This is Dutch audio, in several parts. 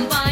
somebody.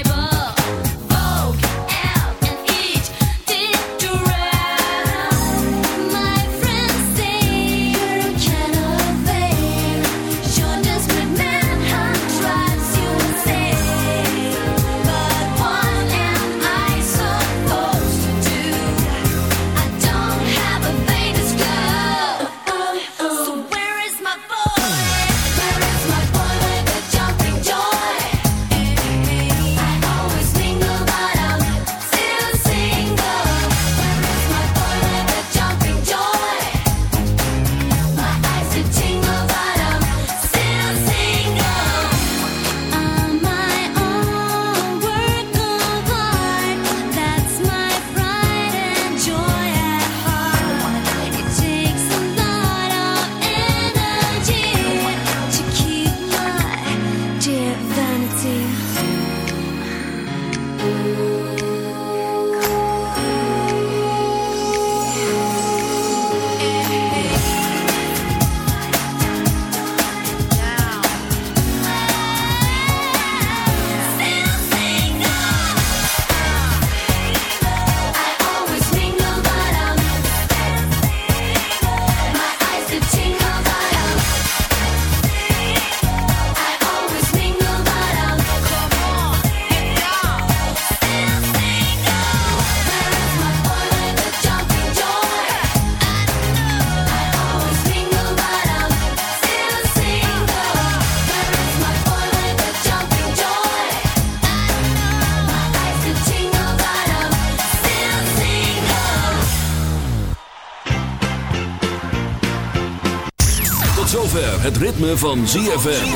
Het ritme van ZFM.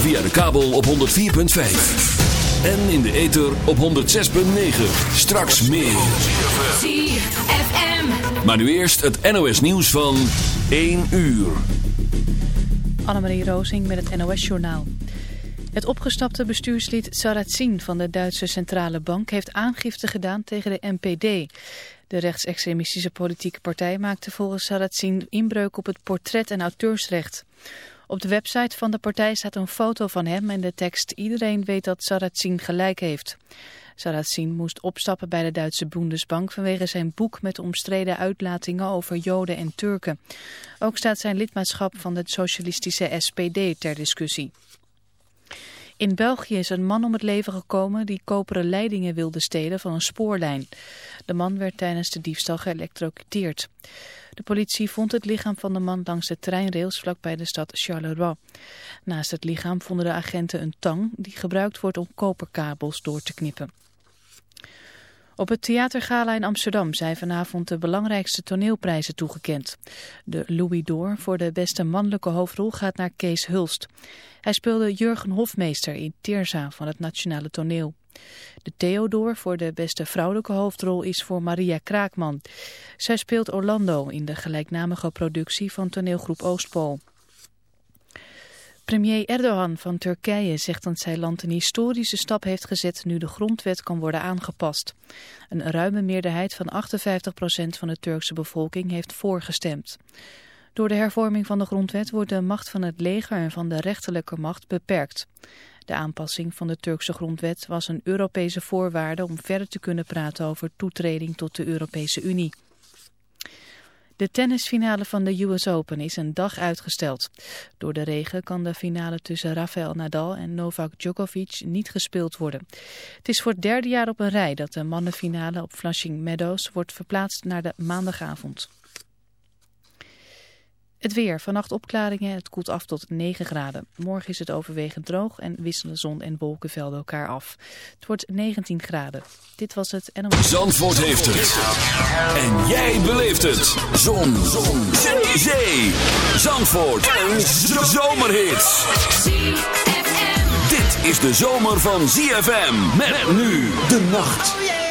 Via de kabel op 104.5. En in de ether op 106.9. Straks meer. ZFM. Maar nu eerst het NOS nieuws van 1 uur. Annemarie Rozing met het NOS journaal. Het opgestapte bestuurslid Sarrazin van de Duitse Centrale Bank heeft aangifte gedaan tegen de NPD. De rechtsextremistische politieke partij maakte volgens Sarrazin inbreuk op het portret- en auteursrecht. Op de website van de partij staat een foto van hem en de tekst Iedereen weet dat Sarrazin gelijk heeft. Sarrazin moest opstappen bij de Duitse Bundesbank vanwege zijn boek met omstreden uitlatingen over Joden en Turken. Ook staat zijn lidmaatschap van de socialistische SPD ter discussie. In België is een man om het leven gekomen die koperen leidingen wilde stelen van een spoorlijn. De man werd tijdens de diefstal geëlectrocuteerd. De politie vond het lichaam van de man langs de treinrails vlakbij de stad Charleroi. Naast het lichaam vonden de agenten een tang die gebruikt wordt om koperkabels door te knippen. Op het Theatergala in Amsterdam zijn vanavond de belangrijkste toneelprijzen toegekend. De Louis d'Or voor de beste mannelijke hoofdrol gaat naar Kees Hulst. Hij speelde Jurgen Hofmeester in Teerza van het Nationale Toneel. De Theodor voor de beste vrouwelijke hoofdrol is voor Maria Kraakman. Zij speelt Orlando in de gelijknamige productie van toneelgroep Oostpool. Premier Erdogan van Turkije zegt dat zijn land een historische stap heeft gezet nu de grondwet kan worden aangepast. Een ruime meerderheid van 58% van de Turkse bevolking heeft voorgestemd. Door de hervorming van de grondwet wordt de macht van het leger en van de rechterlijke macht beperkt. De aanpassing van de Turkse grondwet was een Europese voorwaarde om verder te kunnen praten over toetreding tot de Europese Unie. De tennisfinale van de US Open is een dag uitgesteld. Door de regen kan de finale tussen Rafael Nadal en Novak Djokovic niet gespeeld worden. Het is voor het derde jaar op een rij dat de mannenfinale op Flushing Meadows wordt verplaatst naar de maandagavond. Het weer. Vannacht opklaringen. Het koelt af tot 9 graden. Morgen is het overwegend droog en wisselen zon en wolkenvelden elkaar af. Het wordt 19 graden. Dit was het en Zandvoort heeft het. En jij beleeft het. Zon. zon. Zee. Zee. Zandvoort. Een zomerhit. Dit is de zomer van ZFM. Met nu de nacht.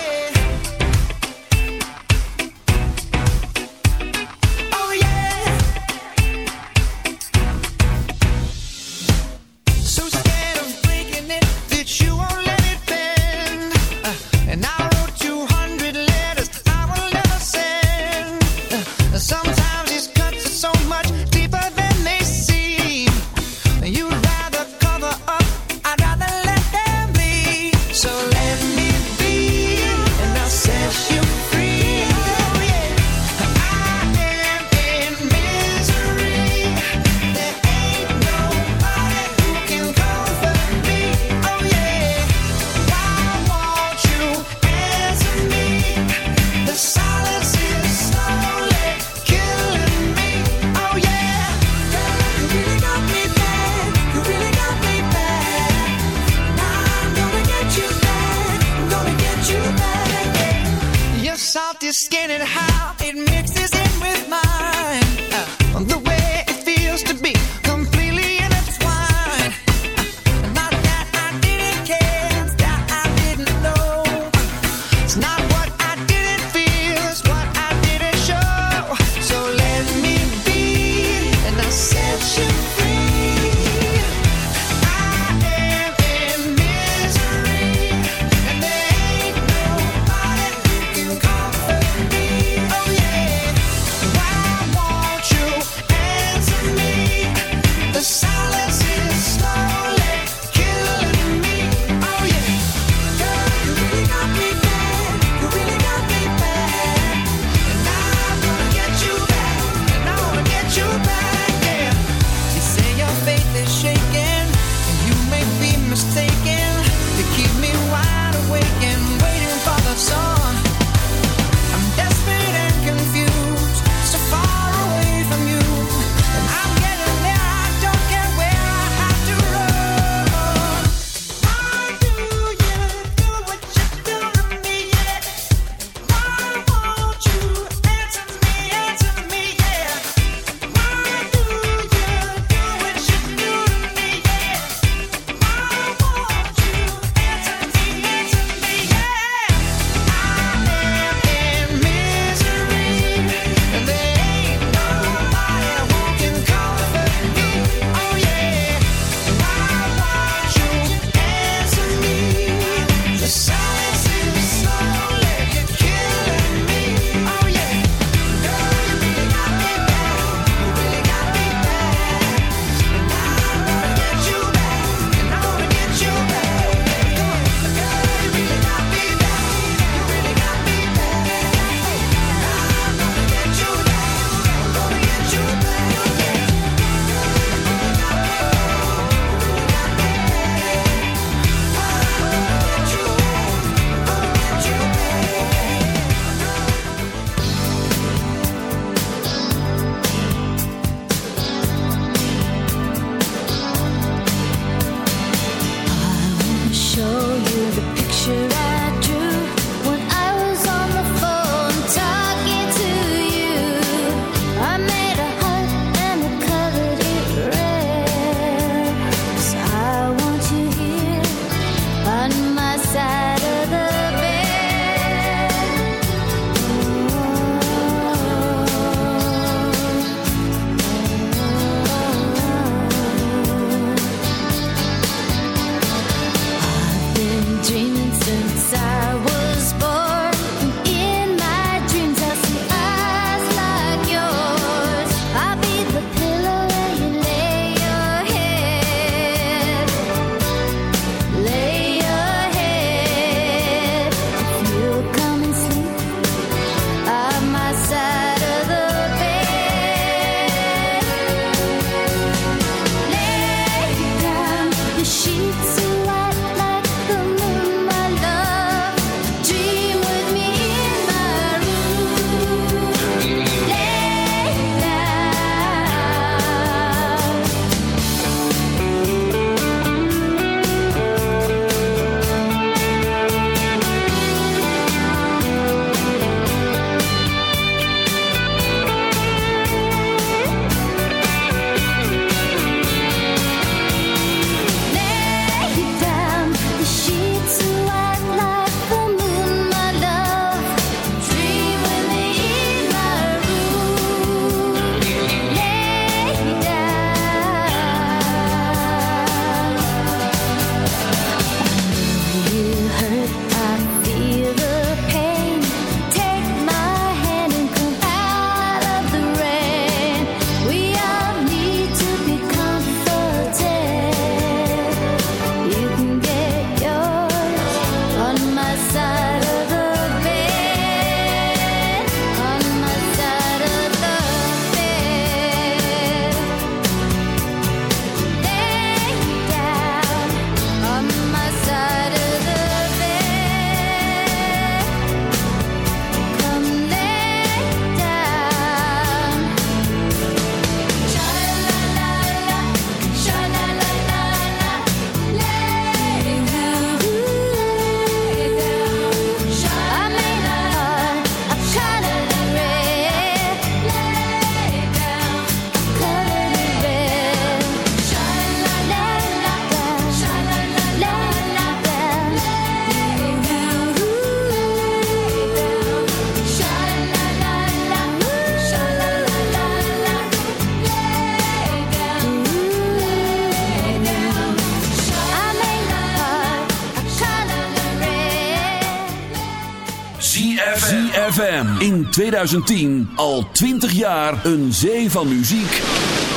2010 al 20 jaar een zee van muziek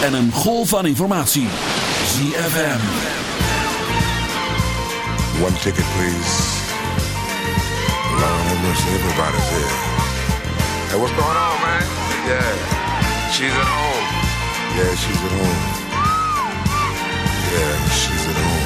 en een golf van informatie. ZFM. One ticket, please. Long have mercy, everybody's here. Hey, what's going on, man? Yeah, she's at home. Yeah, she's at home. Yeah, she's at home.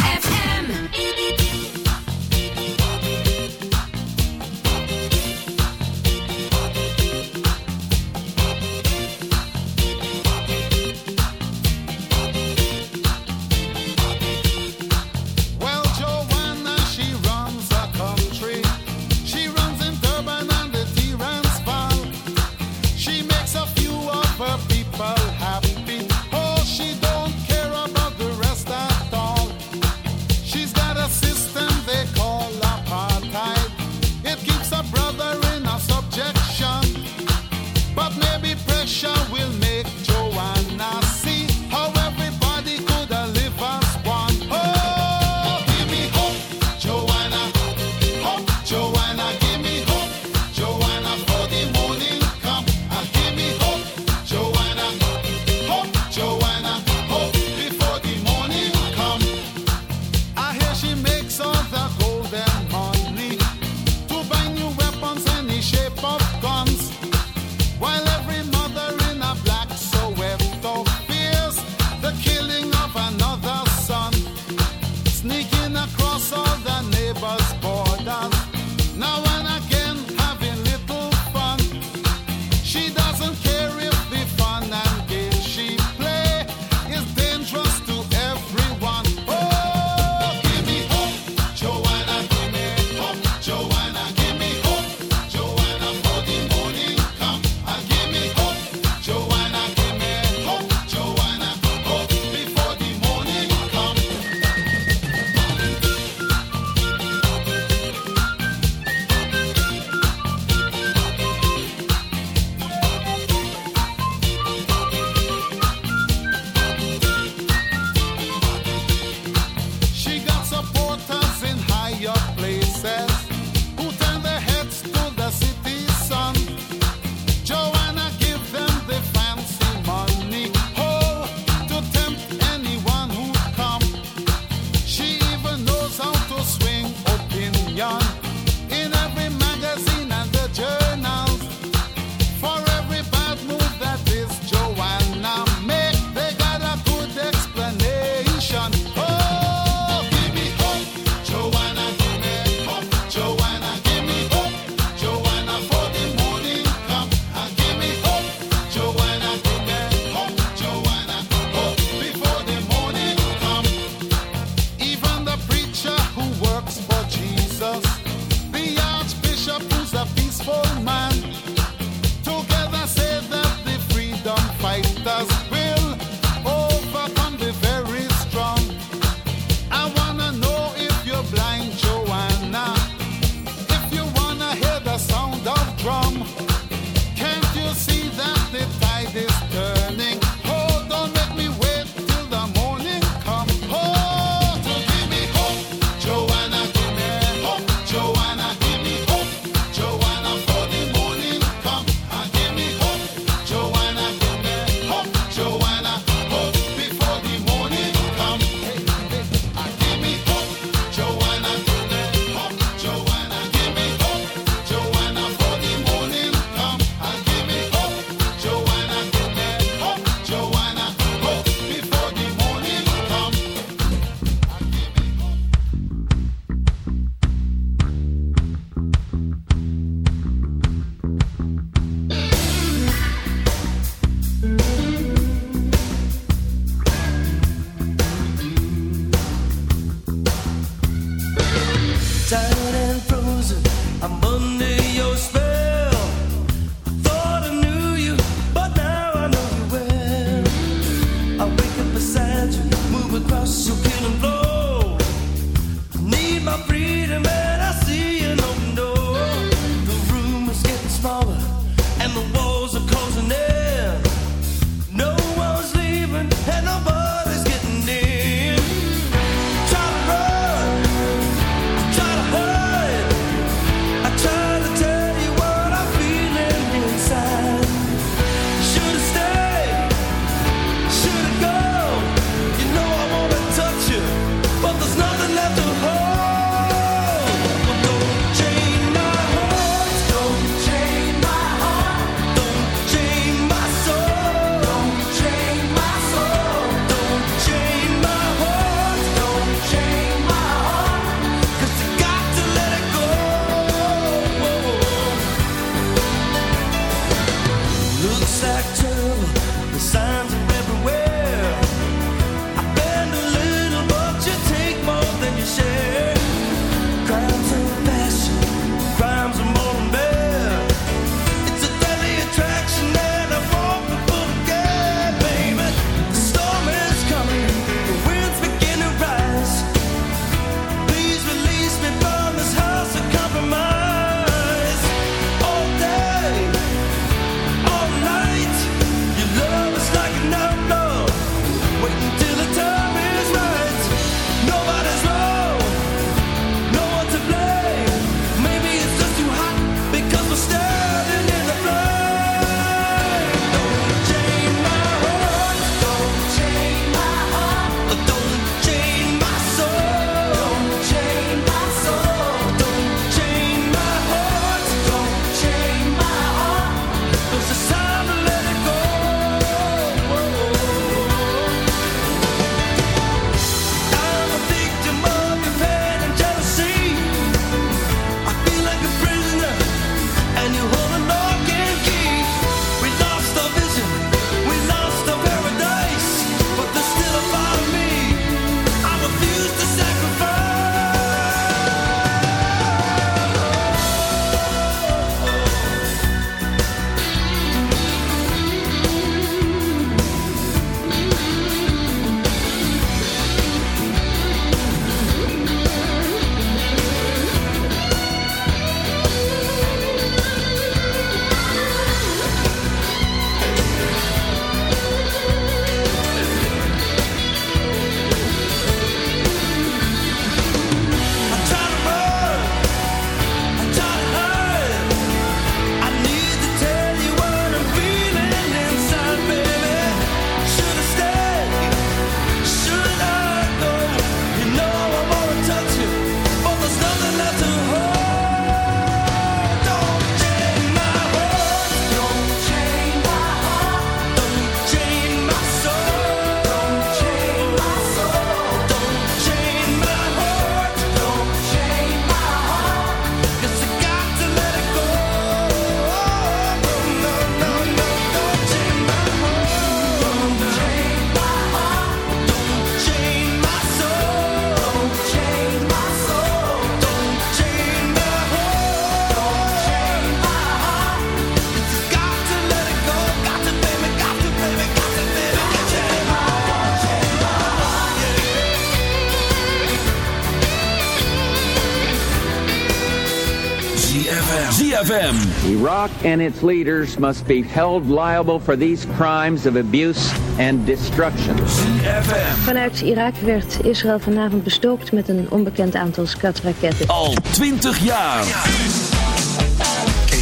Iraq and its leaders must be held liable for these crimes of abuse and destruction. ZFM. Vanuit Irak werd Israël vanavond bestookt met een onbekend aantal skatraketten. Al 20 jaar.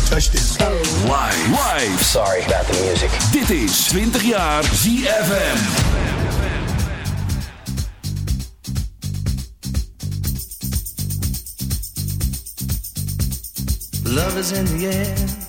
Touch this. Live. Live. Sorry about the music. Dit is 20 jaar ZFM. Love is in the air.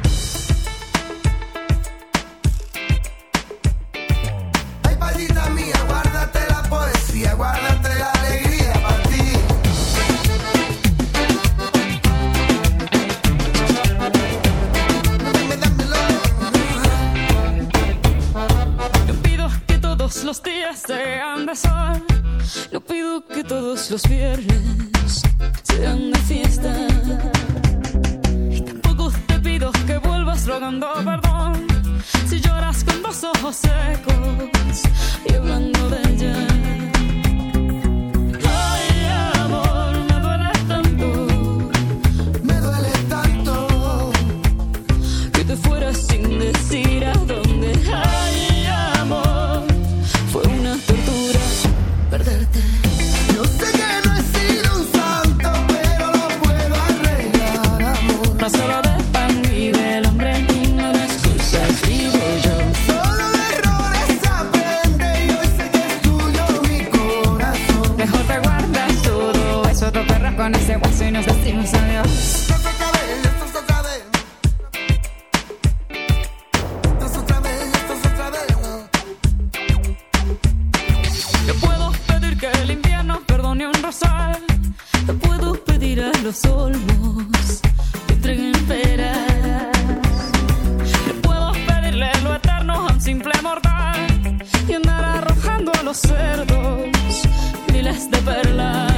igual. No puedo pedir a los olmos que entreguen peras. No puedo pedirle lo eterno a un simple mortal y andar arrojando a los cerdos miles de perlas.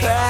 This